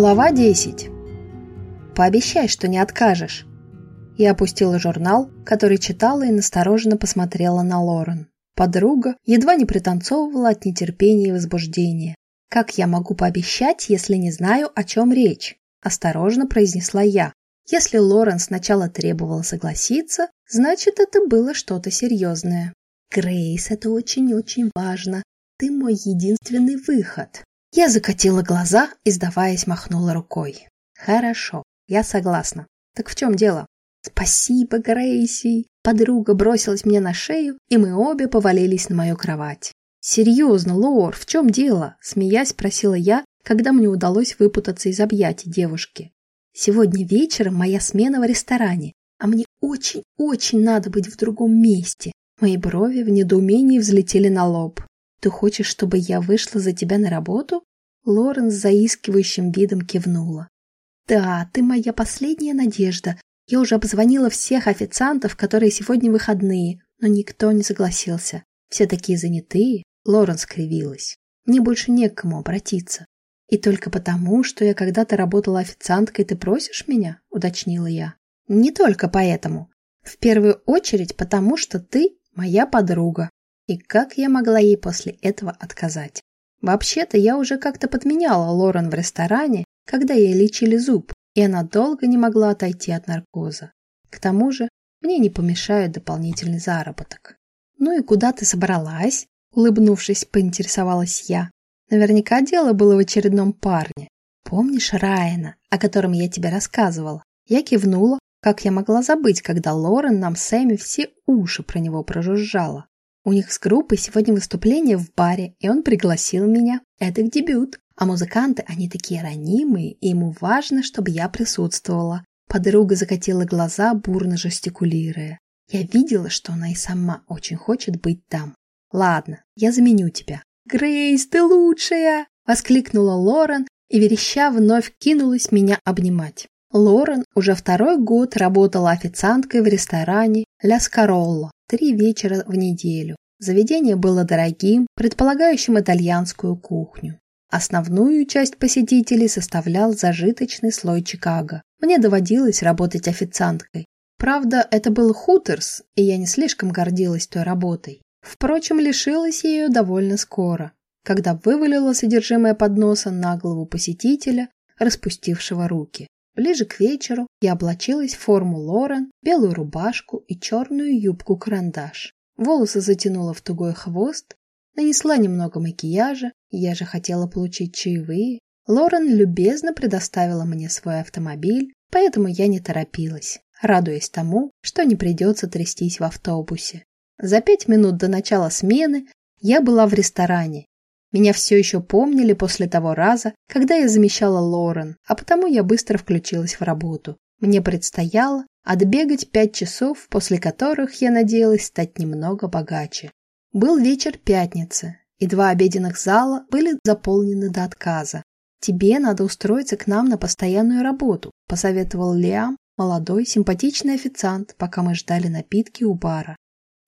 Глава 10. Пообещай, что не откажешь. Я опустила журнал, который читала и настороженно посмотрела на Лорен. Подруга едва не пританцовывала от нетерпения и возбуждения. «Как я могу пообещать, если не знаю, о чем речь?» – осторожно произнесла я. Если Лорен сначала требовала согласиться, значит, это было что-то серьезное. «Грейс, это очень-очень важно. Ты мой единственный выход». Я закатила глаза и, сдаваясь, махнула рукой. «Хорошо, я согласна. Так в чем дело?» «Спасибо, Грейси!» Подруга бросилась мне на шею, и мы обе повалились на мою кровать. «Серьезно, Лор, в чем дело?» Смеясь, спросила я, когда мне удалось выпутаться из объятий девушки. «Сегодня вечером моя смена в ресторане, а мне очень-очень надо быть в другом месте». Мои брови в недоумении взлетели на лоб. «Ты хочешь, чтобы я вышла за тебя на работу?» Лорен с заискивающим видом кивнула. «Да, ты моя последняя надежда. Я уже обзвонила всех официантов, которые сегодня выходные, но никто не согласился. Все такие занятые». Лорен скривилась. «Мне больше не к кому обратиться. И только потому, что я когда-то работала официанткой, ты просишь меня?» – уточнила я. «Не только поэтому. В первую очередь потому, что ты моя подруга. И как я могла ей после этого отказать? Вообще-то я уже как-то подменяла Лорен в ресторане, когда ей лечили зуб, и она долго не могла отойти от наркоза. К тому же мне не помешает дополнительный заработок. «Ну и куда ты собралась?» Улыбнувшись, поинтересовалась я. Наверняка дело было в очередном парне. Помнишь Райана, о котором я тебе рассказывала? Я кивнула, как я могла забыть, когда Лорен нам с Эми все уши про него прожужжала. У них с группой сегодня выступление в баре, и он пригласил меня. Это их дебют. А музыканты, они такие ранимые, и ему важно, чтобы я присутствовала. Подруга закатила глаза, бурно жестикулируя. Я видела, что она и сама очень хочет быть там. Ладно, я заменю тебя. Грейс, ты лучшая! Воскликнула Лорен и вереща вновь кинулась меня обнимать. Лорен уже второй год работала официанткой в ресторане «Ля Скаролло» три вечера в неделю. Заведение было дорогим, предполагающим итальянскую кухню. Основную часть посетителей составлял зажиточный слой Чикаго. Мне доводилось работать официанткой. Правда, это был хуторс, и я не слишком гордилась той работой. Впрочем, лишилась ее довольно скоро, когда вывалила содержимое подноса на голову посетителя, распустившего руки. Ближе к вечеру я облачилась в форму Лорен, белую рубашку и черную юбку-карандаш. Волосы затянула в тугой хвост, нанесла немного макияжа, я же хотела получить чаевые. Лорен любезно предоставила мне свой автомобиль, поэтому я не торопилась, радуясь тому, что не придется трястись в автобусе. За пять минут до начала смены я была в ресторане меня все еще помнили после того раза, когда я замещала Лорен, а потому я быстро включилась в работу. Мне предстояло отбегать пять часов, после которых я надеялась стать немного богаче. Был вечер пятницы, и два обеденных зала были заполнены до отказа. «Тебе надо устроиться к нам на постоянную работу», – посоветовал Лиам, молодой, симпатичный официант, пока мы ждали напитки у бара.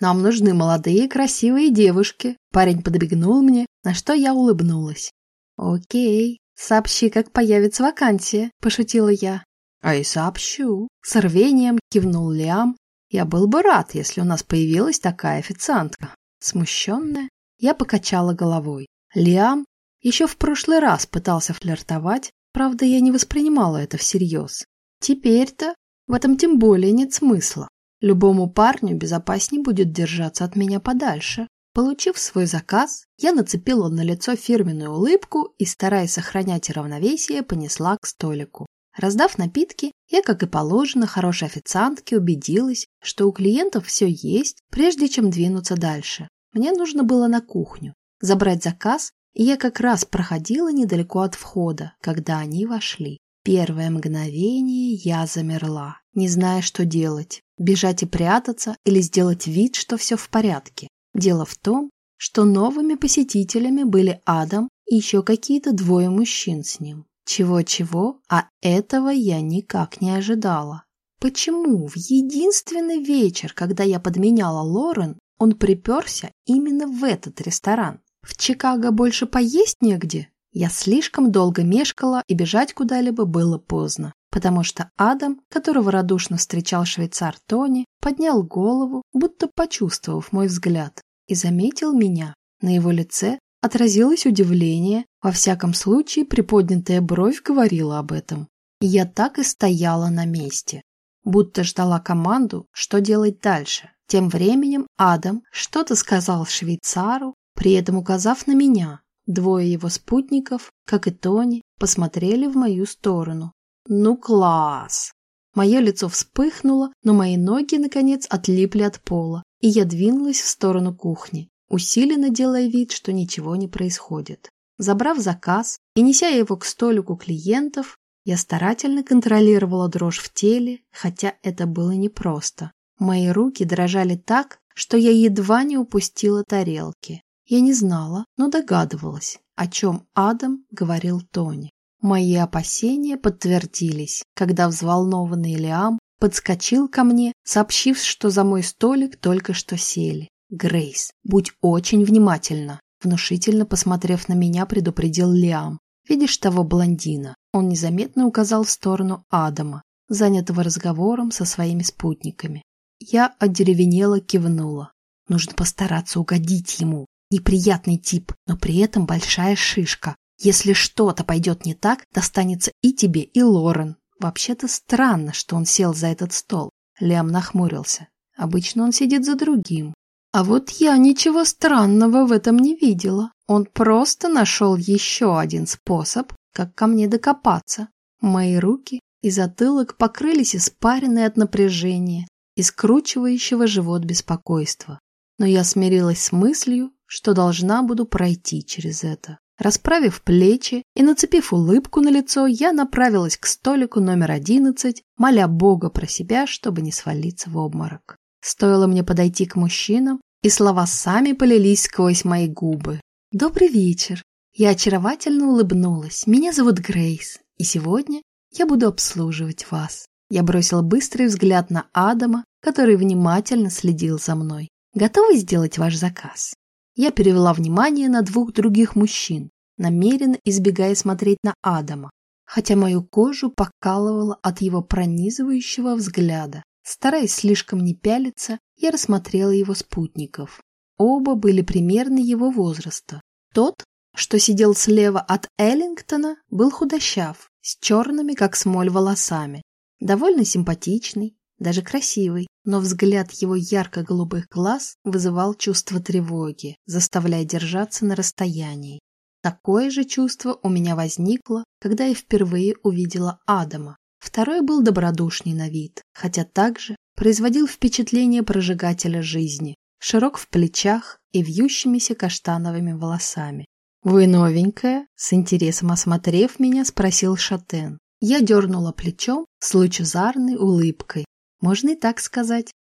Нам нужны молодые красивые девушки. Парень подбегнул мне, на что я улыбнулась. Окей, сообщи, как появится вакансия, пошутила я. А и сообщу. С рвением кивнул Лиам. Я был бы рад, если у нас появилась такая официантка. Смущенная, я покачала головой. Лиам еще в прошлый раз пытался флиртовать, правда, я не воспринимала это всерьез. Теперь-то в этом тем более нет смысла. Любому парню безопаснее будет держаться от меня подальше. Получив свой заказ, я нацепила на лицо фирменную улыбку и, стараясь сохранять равновесие, понесла к столику. Раздав напитки, я, как и положено, хорошей официантке убедилась, что у клиентов все есть, прежде чем двинуться дальше. Мне нужно было на кухню, забрать заказ, и я как раз проходила недалеко от входа, когда они вошли. Первое мгновение я замерла, не зная, что делать. Бежать и прятаться или сделать вид, что все в порядке. Дело в том, что новыми посетителями были Адам и еще какие-то двое мужчин с ним. Чего-чего, а этого я никак не ожидала. Почему в единственный вечер, когда я подменяла Лорен, он приперся именно в этот ресторан? В Чикаго больше поесть негде? Я слишком долго мешкала, и бежать куда-либо было поздно, потому что Адам, которого радушно встречал швейцар Тони, поднял голову, будто почувствовав мой взгляд, и заметил меня. На его лице отразилось удивление, во всяком случае приподнятая бровь говорила об этом. И я так и стояла на месте, будто ждала команду, что делать дальше. Тем временем Адам что-то сказал швейцару, при этом указав на меня. Двое его спутников, как и Тони, посмотрели в мою сторону. Ну класс! Мое лицо вспыхнуло, но мои ноги, наконец, отлипли от пола, и я двинулась в сторону кухни, усиленно делая вид, что ничего не происходит. Забрав заказ и неся его к столику клиентов, я старательно контролировала дрожь в теле, хотя это было непросто. Мои руки дрожали так, что я едва не упустила тарелки. Я не знала, но догадывалась, о чем Адам говорил Тони. Мои опасения подтвердились, когда взволнованный Лиам подскочил ко мне, сообщив, что за мой столик только что сели. «Грейс, будь очень внимательна», внушительно посмотрев на меня, предупредил Лиам. «Видишь того блондина?» Он незаметно указал в сторону Адама, занятого разговором со своими спутниками. Я одеревенела кивнула. Нужно постараться угодить ему. Неприятный тип, но при этом большая шишка. Если что-то пойдет не так, достанется и тебе, и Лорен. Вообще-то странно, что он сел за этот стол. Лям нахмурился. Обычно он сидит за другим. А вот я ничего странного в этом не видела. Он просто нашел еще один способ, как ко мне докопаться. Мои руки и затылок покрылись испаренной от напряжения, и скручивающего живот беспокойства. Но я смирилась с мыслью, что должна буду пройти через это. Расправив плечи и нацепив улыбку на лицо, я направилась к столику номер одиннадцать, моля Бога про себя, чтобы не свалиться в обморок. Стоило мне подойти к мужчинам, и слова сами полились сквозь мои губы. «Добрый вечер!» Я очаровательно улыбнулась. «Меня зовут Грейс, и сегодня я буду обслуживать вас». Я бросила быстрый взгляд на Адама, который внимательно следил за мной. «Готовы сделать ваш заказ?» Я перевела внимание на двух других мужчин, намеренно избегая смотреть на Адама, хотя мою кожу покалывало от его пронизывающего взгляда. Стараясь слишком не пялиться, я рассмотрела его спутников. Оба были примерно его возраста. Тот, что сидел слева от Эллингтона, был худощав, с черными, как смоль, волосами. Довольно симпатичный, даже красивый, но взгляд его ярко-голубых глаз вызывал чувство тревоги, заставляя держаться на расстоянии. Такое же чувство у меня возникло, когда я впервые увидела Адама. Второй был добродушней на вид, хотя также производил впечатление прожигателя жизни, широк в плечах и вьющимися каштановыми волосами. «Вы новенькая?» — с интересом осмотрев меня, спросил Шатен. Я дернула плечом с лучезарной улыбкой. Можно и так сказать.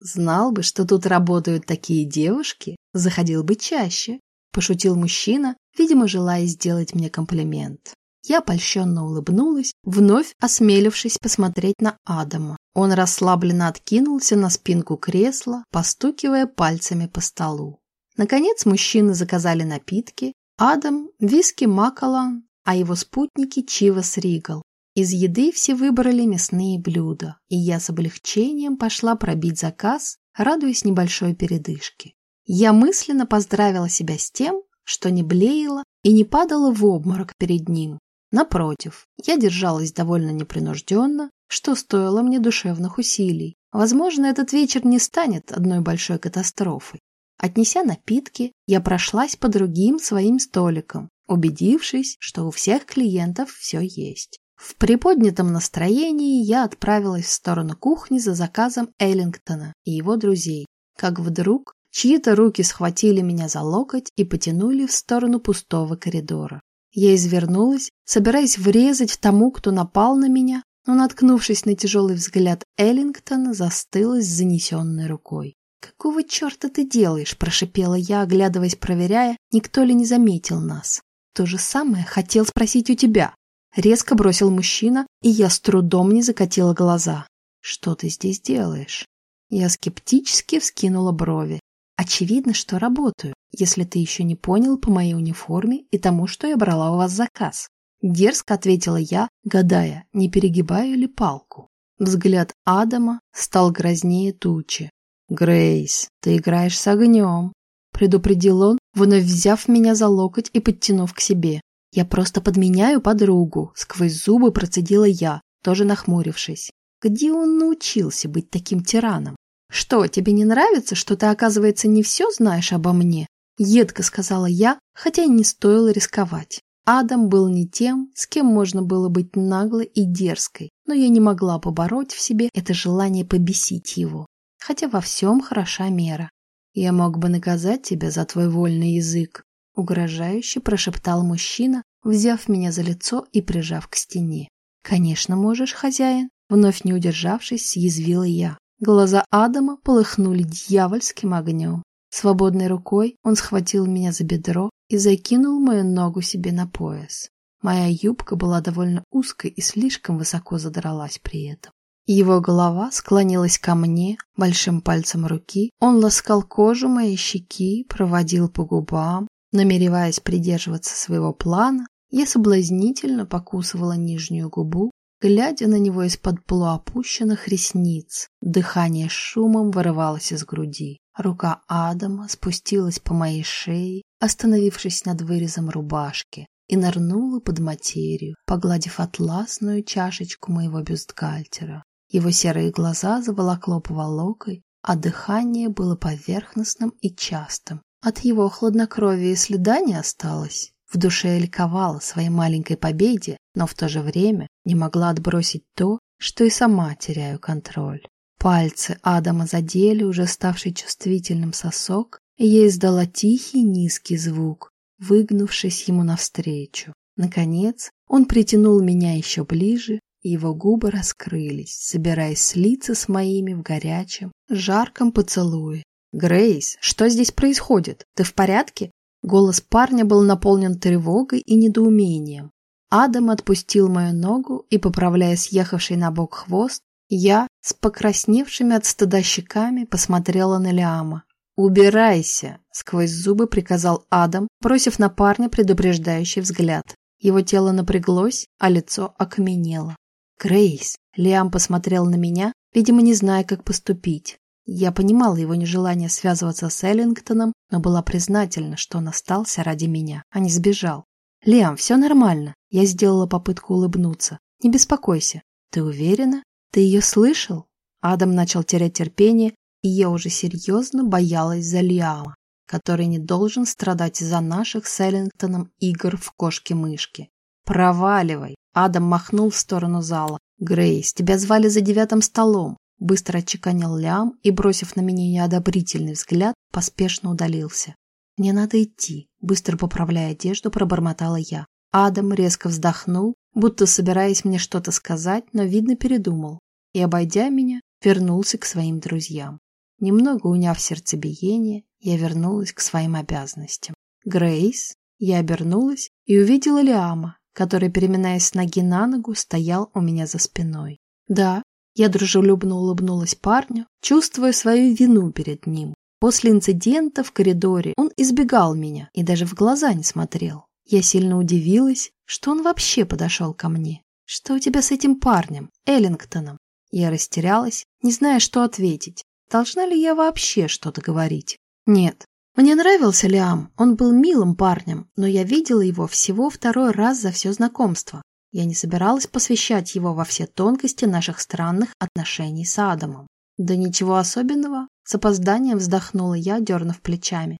Знал бы, что тут работают такие девушки, заходил бы чаще, пошутил мужчина, видимо, желая сделать мне комплимент. Я польщенно улыбнулась, вновь осмелившись посмотреть на Адама. Он расслабленно откинулся на спинку кресла, постукивая пальцами по столу. Наконец мужчины заказали напитки. Адам – виски Макалан, а его спутники – Чивас Ригал. Из еды все выбрали мясные блюда, и я с облегчением пошла пробить заказ, радуясь небольшой передышке. Я мысленно поздравила себя с тем, что не блеяла и не падала в обморок перед ним. Напротив, я держалась довольно непринужденно, что стоило мне душевных усилий. Возможно, этот вечер не станет одной большой катастрофой. Отнеся напитки, я прошлась по другим своим столикам, убедившись, что у всех клиентов все есть. В приподнятом настроении я отправилась в сторону кухни за заказом Эллингтона и его друзей, как вдруг чьи-то руки схватили меня за локоть и потянули в сторону пустого коридора. Я извернулась, собираясь врезать тому, кто напал на меня, но, наткнувшись на тяжелый взгляд Эллингтона, застыла с занесенной рукой. «Какого черта ты делаешь?» – прошипела я, оглядываясь, проверяя, никто ли не заметил нас. «То же самое хотел спросить у тебя», Резко бросил мужчина, и я с трудом не закатила глаза. «Что ты здесь делаешь?» Я скептически вскинула брови. Очевидно, что работаю, если ты еще не понял по моей униформе и тому, что я брала у вас заказ. Дерзко ответила я, гадая, не перегибаю ли палку. Взгляд Адама стал грознее тучи. «Грейс, ты играешь с огнем», — предупредил он, вновь взяв меня за локоть и подтянув к себе. «Я просто подменяю подругу», — сквозь зубы процедила я, тоже нахмурившись. «Где он научился быть таким тираном?» «Что, тебе не нравится, что ты, оказывается, не все знаешь обо мне?» Едко сказала я, хотя и не стоило рисковать. Адам был не тем, с кем можно было быть наглой и дерзкой, но я не могла побороть в себе это желание побесить его. Хотя во всем хороша мера. «Я мог бы наказать тебя за твой вольный язык», — угрожающе прошептал мужчина, взяв меня за лицо и прижав к стене. «Конечно можешь, хозяин», — вновь не удержавшись, съязвила я. Глаза Адама полыхнули дьявольским огнем. Свободной рукой он схватил меня за бедро и закинул мою ногу себе на пояс. Моя юбка была довольно узкой и слишком высоко задралась при этом. Его голова склонилась ко мне, большим пальцем руки. Он ласкал кожу моей щеки, проводил по губам. Намереваясь придерживаться своего плана, я соблазнительно покусывала нижнюю губу, глядя на него из-под полуопущенных ресниц. Дыхание шумом вырывалось из груди. Рука Адама спустилась по моей шее, остановившись над вырезом рубашки, и нырнула под материю, погладив атласную чашечку моего бюстгальтера. Его серые глаза заволокло поволокой, а дыхание было поверхностным и частым. От его хладнокровия следа не осталось. В душе ликовала своей маленькой победе, но в то же время не могла отбросить то, что и сама теряю контроль. Пальцы Адама задели уже ставший чувствительным сосок, и я издала тихий низкий звук, выгнувшись ему навстречу. Наконец, он притянул меня еще ближе, и его губы раскрылись, собираясь слиться с моими в горячем, жарком поцелуе. «Грейс, что здесь происходит? Ты в порядке?» Голос парня был наполнен тревогой и недоумением. Адам отпустил мою ногу и, поправляя съехавший на бок хвост, я с покрасневшими от стыда щеками посмотрела на Лиама. «Убирайся!» — сквозь зубы приказал Адам, бросив на парня предупреждающий взгляд. Его тело напряглось, а лицо окаменело. «Грейс!» — Лиам посмотрел на меня, видимо, не зная, как поступить. Я понимала его нежелание связываться с Эллингтоном, но была признательна, что он остался ради меня, а не сбежал. «Лиам, все нормально!» Я сделала попытку улыбнуться. «Не беспокойся. Ты уверена?» «Ты ее слышал?» Адам начал терять терпение, и я уже серьезно боялась за Лиама, который не должен страдать из-за наших с Эллингтоном игр в кошки-мышки. «Проваливай!» Адам махнул в сторону зала. «Грейс, тебя звали за девятым столом!» Быстро отчеканил Лиам и, бросив на меня неодобрительный взгляд, поспешно удалился. «Мне надо идти», — быстро поправляя одежду, пробормотала я. Адам резко вздохнул, будто собираясь мне что-то сказать, но, видно, передумал и, обойдя меня, вернулся к своим друзьям. Немного уняв сердцебиение, я вернулась к своим обязанностям. Грейс, я обернулась и увидела Лиама, который, переминаясь с ноги на ногу, стоял у меня за спиной. Да, я дружелюбно улыбнулась парню, чувствуя свою вину перед ним. После инцидента в коридоре он избегал меня и даже в глаза не смотрел. Я сильно удивилась, что он вообще подошел ко мне. Что у тебя с этим парнем, Эллингтоном? Я растерялась, не зная, что ответить. Должна ли я вообще что-то говорить? Нет. Мне нравился Лиам, он был милым парнем, но я видела его всего второй раз за все знакомство. Я не собиралась посвящать его во все тонкости наших странных отношений с Адамом. Да ничего особенного, с опозданием вздохнула я, дернув плечами.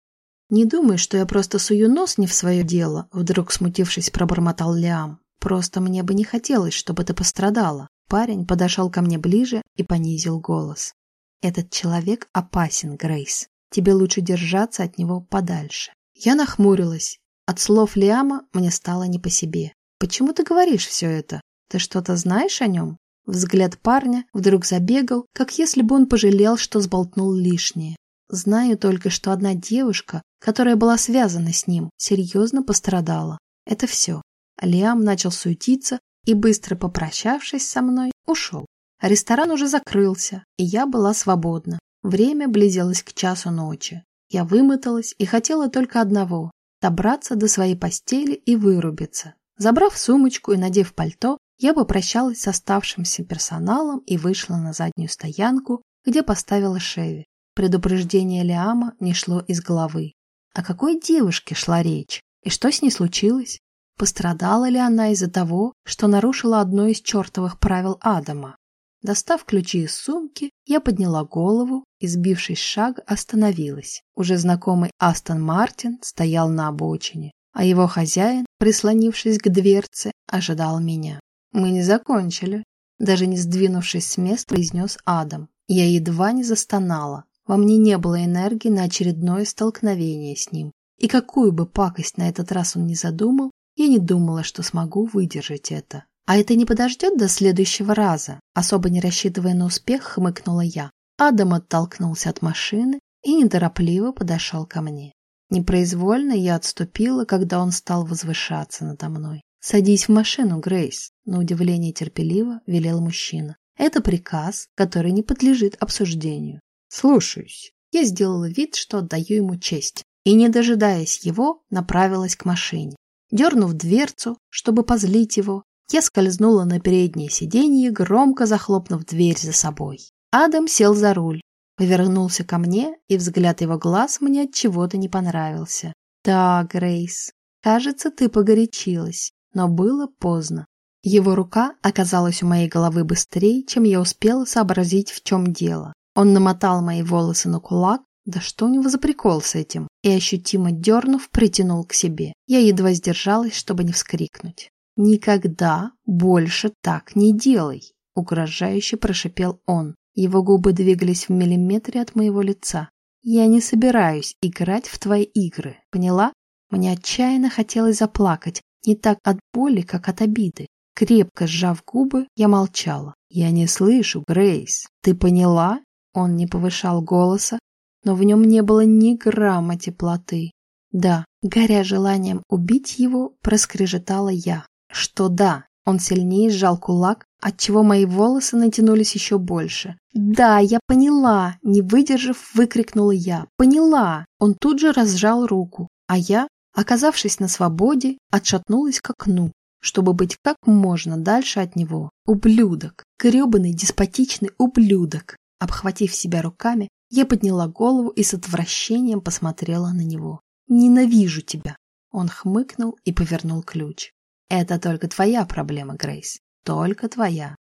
Не думай, что я просто сую нос не в свое дело, вдруг смутившись, пробормотал Лиам. Просто мне бы не хотелось, чтобы ты пострадала. Парень подошел ко мне ближе и понизил голос. «Этот человек опасен, Грейс. Тебе лучше держаться от него подальше». Я нахмурилась. От слов Лиама мне стало не по себе. «Почему ты говоришь все это? Ты что-то знаешь о нем?» Взгляд парня вдруг забегал, как если бы он пожалел, что сболтнул лишнее. Знаю только, что одна девушка, которая была связана с ним, серьезно пострадала. Это все. Лиам начал суетиться, и, быстро попрощавшись со мной, ушел. Ресторан уже закрылся, и я была свободна. Время близилось к часу ночи. Я вымоталась и хотела только одного – добраться до своей постели и вырубиться. Забрав сумочку и надев пальто, я попрощалась с оставшимся персоналом и вышла на заднюю стоянку, где поставила Шеви. Предупреждение Лиама не шло из головы. О какой девушке шла речь? И что с ней случилось? Пострадала ли она из-за того, что нарушила одно из чертовых правил Адама? Достав ключи из сумки, я подняла голову и, сбившись шаг, остановилась. Уже знакомый Астон Мартин стоял на обочине, а его хозяин, прислонившись к дверце, ожидал меня. «Мы не закончили», — даже не сдвинувшись с места, произнес Адам. Я едва не застонала. Во мне не было энергии на очередное столкновение с ним. И какую бы пакость на этот раз он не задумал, я не думала, что смогу выдержать это. А это не подождет до следующего раза? Особо не рассчитывая на успех, хмыкнула я. Адам оттолкнулся от машины и неторопливо подошел ко мне. Непроизвольно я отступила, когда он стал возвышаться надо мной. «Садись в машину, Грейс», — на удивление терпеливо велел мужчина. «Это приказ, который не подлежит обсуждению». «Слушаюсь». Я сделала вид, что отдаю ему честь, и, не дожидаясь его, направилась к машине. Дернув дверцу, чтобы позлить его, я скользнула на переднее сиденье, громко захлопнув дверь за собой. Адам сел за руль, повернулся ко мне, и взгляд его глаз мне от чего-то не понравился. «Да, Грейс, кажется, ты погорячилась, но было поздно». Его рука оказалась у моей головы быстрее, чем я успела сообразить, в чем дело. Он намотал мои волосы на кулак, да что у него за прикол с этим? И ощутимо дернув, притянул к себе. Я едва сдержалась, чтобы не вскрикнуть. «Никогда больше так не делай!» — угрожающе прошипел он. Его губы двигались в миллиметре от моего лица. «Я не собираюсь играть в твои игры, поняла?» Мне отчаянно хотелось заплакать, не так от боли, как от обиды. Крепко сжав губы, я молчала. «Я не слышу, Грейс. Ты поняла?» Он не повышал голоса, но в нем не было ни грамма теплоты. Да, горя желанием убить его, проскрежетала я. Что да, он сильнее сжал кулак, отчего мои волосы натянулись еще больше. «Да, я поняла!» – не выдержав, выкрикнула я. «Поняла!» Он тут же разжал руку, а я, оказавшись на свободе, отшатнулась к окну, чтобы быть как можно дальше от него. Ублюдок! грёбаный деспотичный ублюдок! Обхватив себя руками, я подняла голову и с отвращением посмотрела на него. «Ненавижу тебя!» Он хмыкнул и повернул ключ. «Это только твоя проблема, Грейс. Только твоя».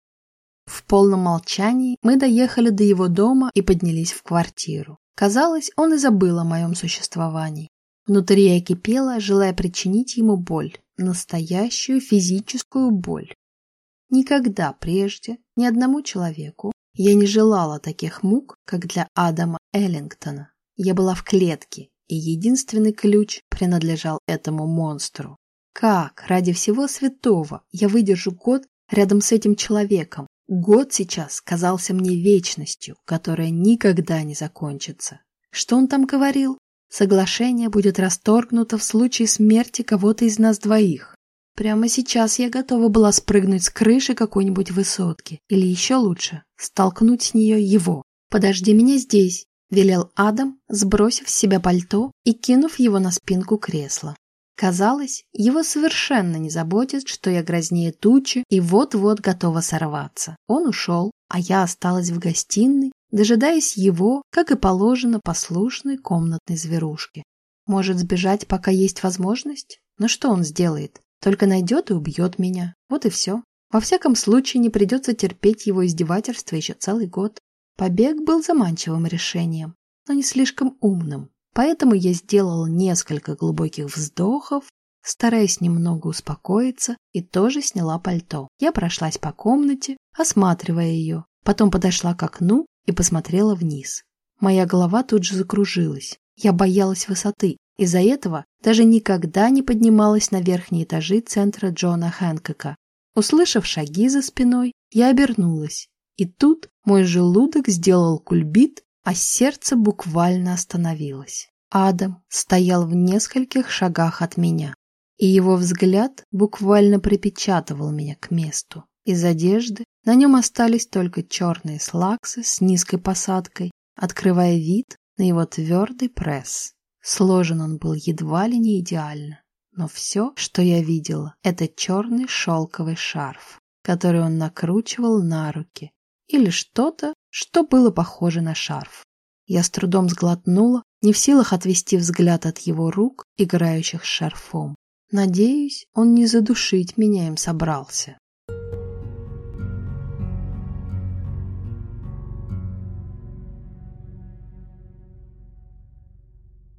В полном молчании мы доехали до его дома и поднялись в квартиру. Казалось, он и забыл о моем существовании. Внутри я кипела, желая причинить ему боль, настоящую физическую боль. Никогда прежде ни одному человеку я не желала таких мук, как для Адама Эллингтона. Я была в клетке, и единственный ключ принадлежал этому монстру. Как, ради всего святого, я выдержу год рядом с этим человеком? Год сейчас казался мне вечностью, которая никогда не закончится. Что он там говорил? Соглашение будет расторгнуто в случае смерти кого-то из нас двоих. Прямо сейчас я готова была спрыгнуть с крыши какой-нибудь высотки, или еще лучше, столкнуть с нее его. «Подожди меня здесь», – велел Адам, сбросив с себя пальто и кинув его на спинку кресла. Казалось, его совершенно не заботит, что я грознее тучи и вот-вот готова сорваться. Он ушел, а я осталась в гостиной, дожидаясь его, как и положено, послушной комнатной зверушки. Может сбежать, пока есть возможность? Но что он сделает? Только найдет и убьет меня. Вот и все. Во всяком случае, не придется терпеть его издевательства еще целый год. Побег был заманчивым решением, но не слишком умным. Поэтому я сделала несколько глубоких вздохов, стараясь немного успокоиться, и тоже сняла пальто. Я прошлась по комнате, осматривая ее, потом подошла к окну и посмотрела вниз. Моя голова тут же закружилась. Я боялась высоты, из-за этого даже никогда не поднималась на верхние этажи центра Джона Хэнкока. Услышав шаги за спиной, я обернулась. И тут мой желудок сделал кульбит, а сердце буквально остановилось. Адам стоял в нескольких шагах от меня, и его взгляд буквально припечатывал меня к месту. Из одежды на нем остались только черные слаксы с низкой посадкой, открывая вид на его твердый пресс. Сложен он был едва ли не идеально. Но все, что я видела, это черный шелковый шарф, который он накручивал на руки, или что-то, что было похоже на шарф. Я с трудом сглотнула, не в силах отвести взгляд от его рук, играющих с шарфом. Надеюсь, он не задушить меня им собрался.